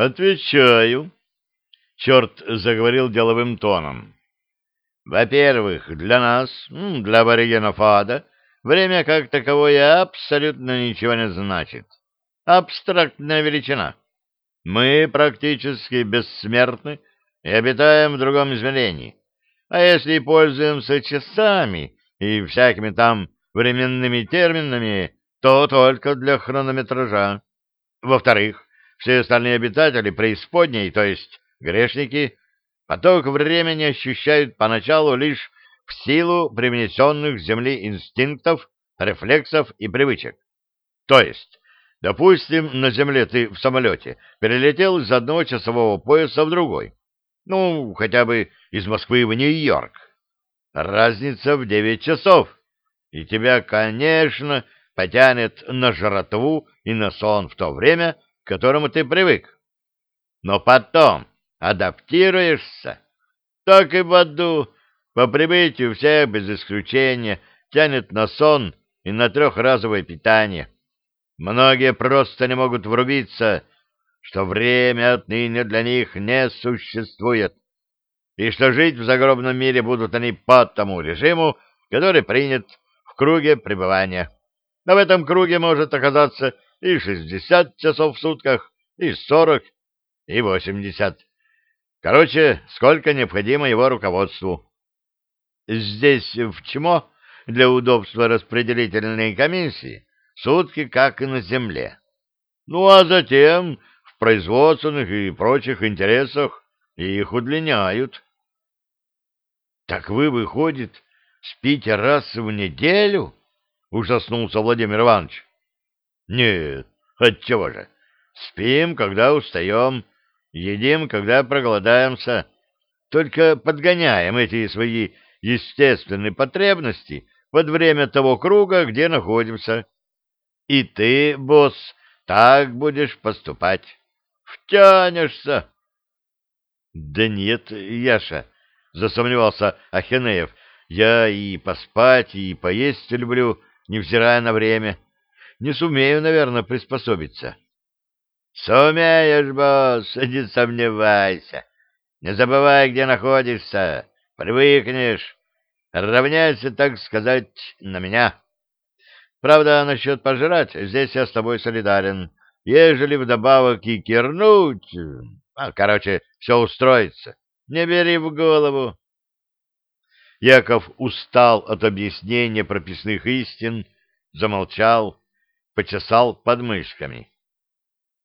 Отвечаю. Черт заговорил деловым тоном. Во-первых, для нас, для аборигенов ада, время как таковое абсолютно ничего не значит. Абстрактная величина. Мы практически бессмертны и обитаем в другом измерении. А если пользуемся часами и всякими там временными терминами, то только для хронометража. Во-вторых, все остальные обитатели преисподней, то есть грешники, поток времени ощущают поначалу лишь в силу привнесенных с Земли инстинктов, рефлексов и привычек. То есть, допустим, на Земле ты в самолете перелетел из одного часового пояса в другой. Ну, хотя бы из Москвы в Нью-Йорк. Разница в девять часов. И тебя, конечно, потянет на жратву и на сон в то время, которому ты привык. Но потом адаптируешься, так и в аду по прибытию всех без исключения тянет на сон и на трехразовое питание. Многие просто не могут врубиться, что время отныне для них не существует, и что жить в загробном мире будут они по тому режиму, который принят в круге пребывания. Но в этом круге может оказаться и 60 часов в сутках, и 40, и 80. Короче, сколько необходимо его руководству. Здесь в ЧМО для удобства распределительной комиссии сутки, как и на земле. Ну, а затем в производственных и прочих интересах их удлиняют. Так вы, выходит, спите раз в неделю? Ужаснулся Владимир Иванович. Нет, отчего же? Спим, когда устаем, едим, когда проголодаемся. Только подгоняем эти свои естественные потребности под время того круга, где находимся. И ты, босс, так будешь поступать. Втянешься. Да нет, Яша, засомневался Ахенеев. Я и поспать, и поесть люблю, невзирая на время. Не сумею, наверное, приспособиться. Сумеешь, босс, не сомневайся. Не забывай, где находишься. Привыкнешь. Равняйся, так сказать, на меня. Правда, насчет пожрать, здесь я с тобой солидарен. Ежели вдобавок и кирнуть... А, короче, все устроится. Не бери в голову. Яков устал от объяснения прописных истин, замолчал, почесал подмышками.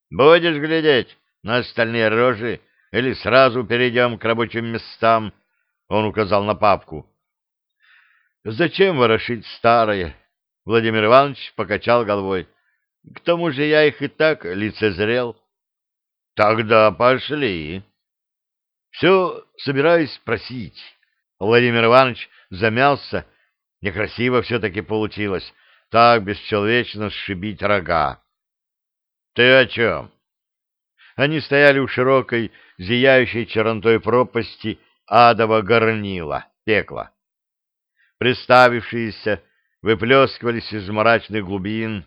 Будешь глядеть на остальные рожи или сразу перейдем к рабочим местам? Он указал на папку. Зачем ворошить старое? Владимир Иванович покачал головой. К тому же я их и так лицезрел. Тогда пошли. Все собираюсь спросить. Владимир Иванович замялся. Некрасиво все-таки получилось. Так бесчеловечно сшибить рога. Ты о чем? Они стояли у широкой, зияющей чернотой пропасти адова горнила, пекла. Представившиеся выплескивались из мрачных глубин,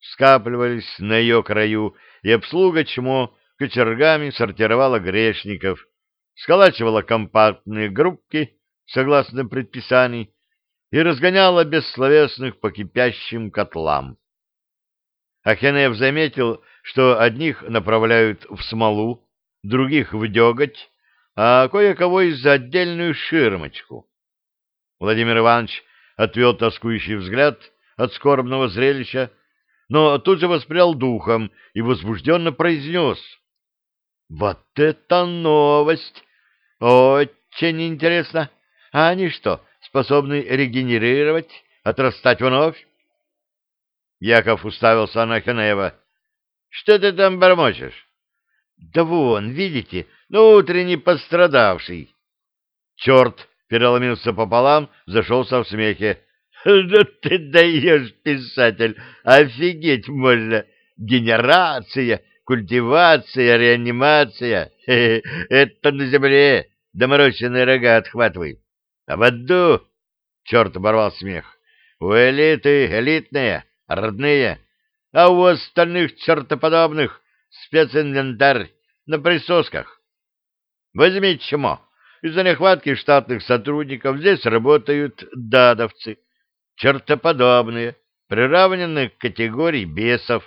скапливались на ее краю, и обслуга чмо кочергами сортировала грешников, сколачивала компактные группки, согласно предписаний, и разгоняла бессловесных по кипящим котлам. Ахенеев заметил, что одних направляют в смолу, других в деготь, а кое-кого из за отдельную ширмочку. Владимир Иванович отвел тоскующий взгляд от скорбного зрелища, но тут же воспрял духом и возбужденно произнес. — Вот это новость! Очень интересно! А они что, способны регенерировать, отрастать вновь? Яков уставился на Ханеева. — Что ты там бормочешь? — Да вон, видите, ну, утренний пострадавший. Черт переломился пополам, зашелся в смехе. — Да ты даешь, писатель, офигеть можно! Генерация, культивация, реанимация — это на земле доморощенные рога отхватывает. А в аду, черт оборвал смех, у элиты элитные, родные, а у остальных чертоподобных специнвентарь, на присосках. Возьми чмо. Из-за нехватки штатных сотрудников здесь работают дадовцы, чертоподобные, приравненные к категории бесов.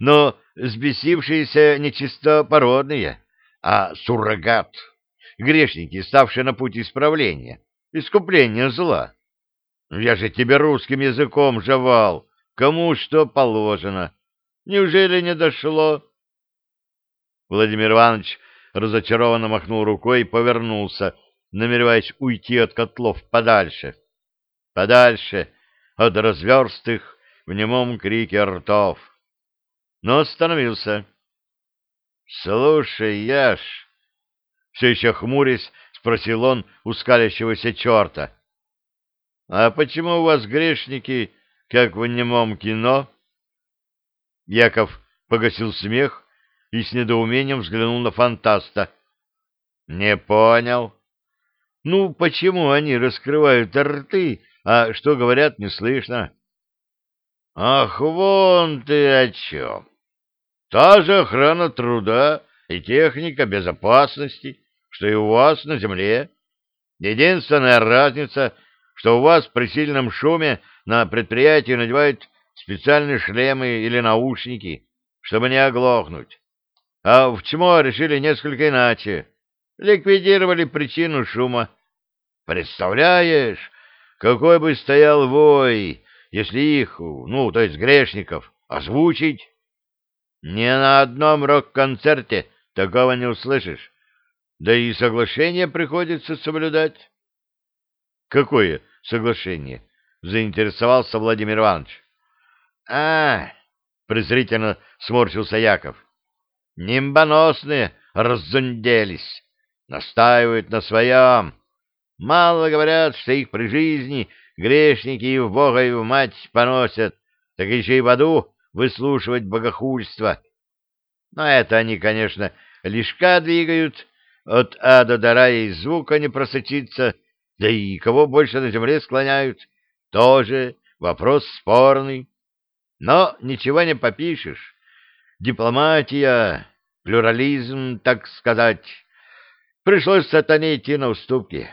Но сбесившиеся нечистопородные, а суррогат, грешники, ставшие на путь исправления, искупления зла. Я же тебе русским языком жевал, кому что положено. Неужели не дошло? Владимир Иванович разочарованно махнул рукой и повернулся, намереваясь уйти от котлов подальше. Подальше от разверстых в немом крике ртов. Но остановился. — Слушай, Яш, — все еще хмурясь, спросил он у скалящегося черта. — А почему у вас грешники, как в немом кино? Яков погасил смех и с недоумением взглянул на фантаста. — Не понял. — Ну, почему они раскрывают рты, а что говорят, не слышно? — Ах, вон ты о чем! Та же охрана труда и техника безопасности, что и у вас на земле. Единственная разница, что у вас при сильном шуме на предприятии надевают специальные шлемы или наушники, чтобы не оглохнуть. А в ЧМО решили несколько иначе. Ликвидировали причину шума. Представляешь, какой бы стоял вой, если их, ну, то есть грешников, озвучить? Ни на одном рок-концерте такого не услышишь. Да и соглашение приходится соблюдать. Какое соглашение? Заинтересовался Владимир Иванович. А, презрительно сморщился Яков. Нимбоносные раззунделись, настаивают на своем. Мало говорят, что их при жизни грешники и в Бога, и в мать поносят, так еще и в аду выслушивать богохульство. Но это они, конечно, лишка двигают, от ада до рая и звука не просочиться, да и кого больше на земле склоняют, тоже вопрос спорный. Но ничего не попишешь дипломатия, плюрализм, так сказать. Пришлось сатане идти на уступки.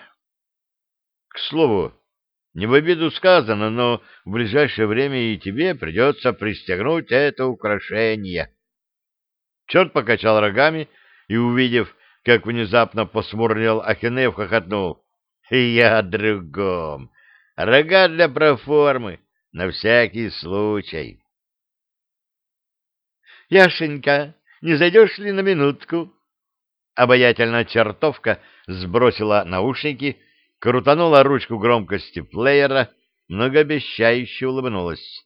К слову, не в обиду сказано, но в ближайшее время и тебе придется пристегнуть это украшение. Черт покачал рогами и, увидев, как внезапно посмурнел Ахинев, хохотнул. Я о другом. Рога для проформы, на всякий случай. Яшенька, не зайдешь ли на минутку? Обаятельная чертовка сбросила наушники, крутанула ручку громкости плеера, многообещающе улыбнулась.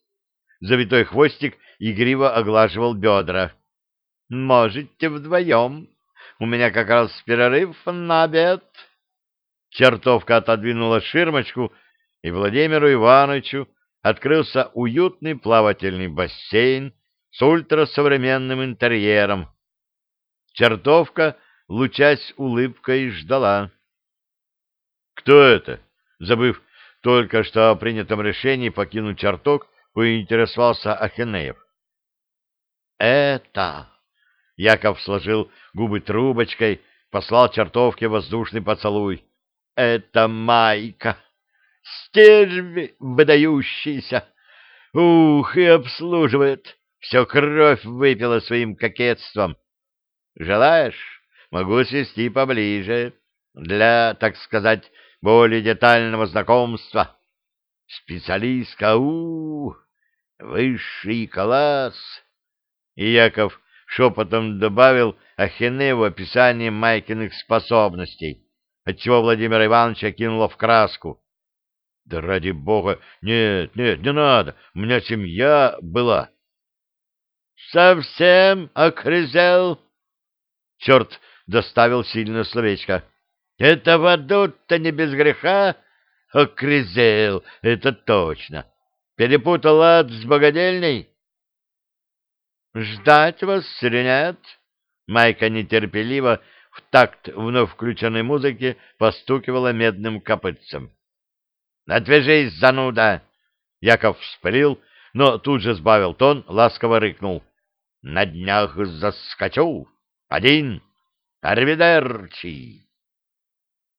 Завитой хвостик игриво оглаживал бедра. — Можете вдвоем. У меня как раз перерыв на обед. Чертовка отодвинула ширмочку, и Владимиру Ивановичу открылся уютный плавательный бассейн с ультрасовременным интерьером. Чертовка, лучась улыбкой, ждала. «Кто это?» Забыв только что о принятом решении покинуть чертог, поинтересовался Ахенеев. «Это...» Яков сложил губы трубочкой, послал чертовке воздушный поцелуй. «Это Майка! Стерви выдающийся! Ух, и обслуживает! Все кровь выпила своим кокетством. Желаешь, могу свести поближе для, так сказать, более детального знакомства. Специалистка, у, -у, -у высший класс. И Яков шепотом добавил Ахеневу описание Майкиных способностей, отчего Владимир Иванович окинуло в краску. — Да ради бога, нет, нет, не надо, у меня семья была. Совсем окрызел? Черт доставил сильное словечко. Это в аду-то не без греха? Окрызел, это точно. Перепутал ад с богадельней? Ждать вас нет? Майка нетерпеливо в такт вновь включенной музыки постукивала медным копытцем. «Отвяжись, зануда!» Яков вспылил, но тут же сбавил тон, ласково рыкнул. На днях заскочу. Один. Арвидерчи.